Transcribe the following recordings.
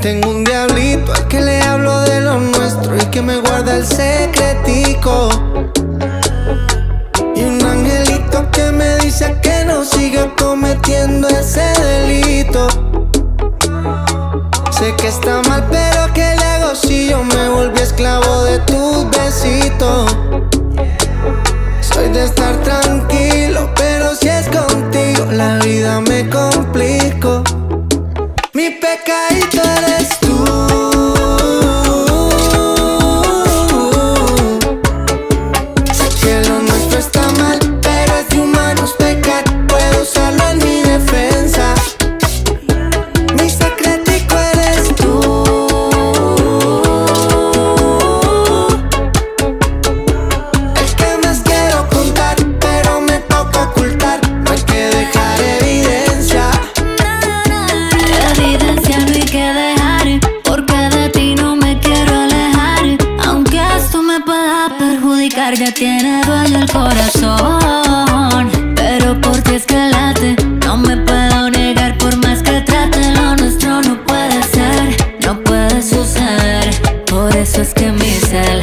Tengo un diablito al que le hablo de lo nuestro y que me guarda el secretico. Y un angelito que me dice que no siga cometiendo ese delito. Sé que está mal, pero ya tiene dueño el corazón. Pero por ti es que late, no me puedo negar, por más que trate, lo nuestro no puede ser, no puede suceder. Por eso es que mi cel,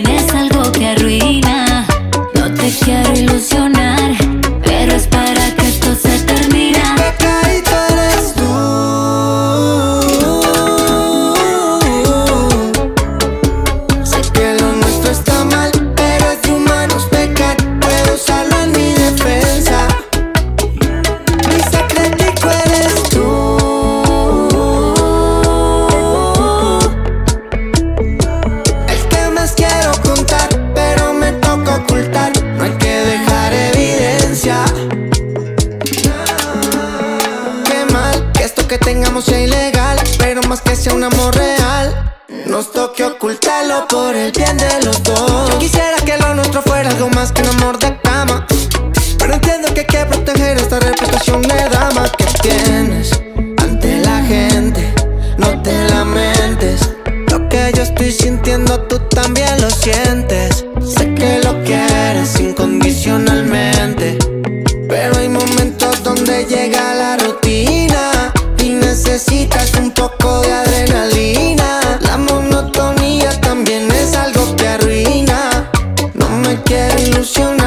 monotonía también es algo que arruina. No te quiero ilusionar, que tengamos sea ilegal, pero más que sea un amor real. Nos toque ocultarlo por el bien de los dos. Yo quisiera que lo nuestro fuera algo más que un amor de cama. Pero entiendo que hay que proteger esta reputación de dama que tienes ante la gente. No te lamentes. Lo que yo estoy sintiendo, tú también lo sientes. Sé que lo quieres incondicionalmente. ilusión.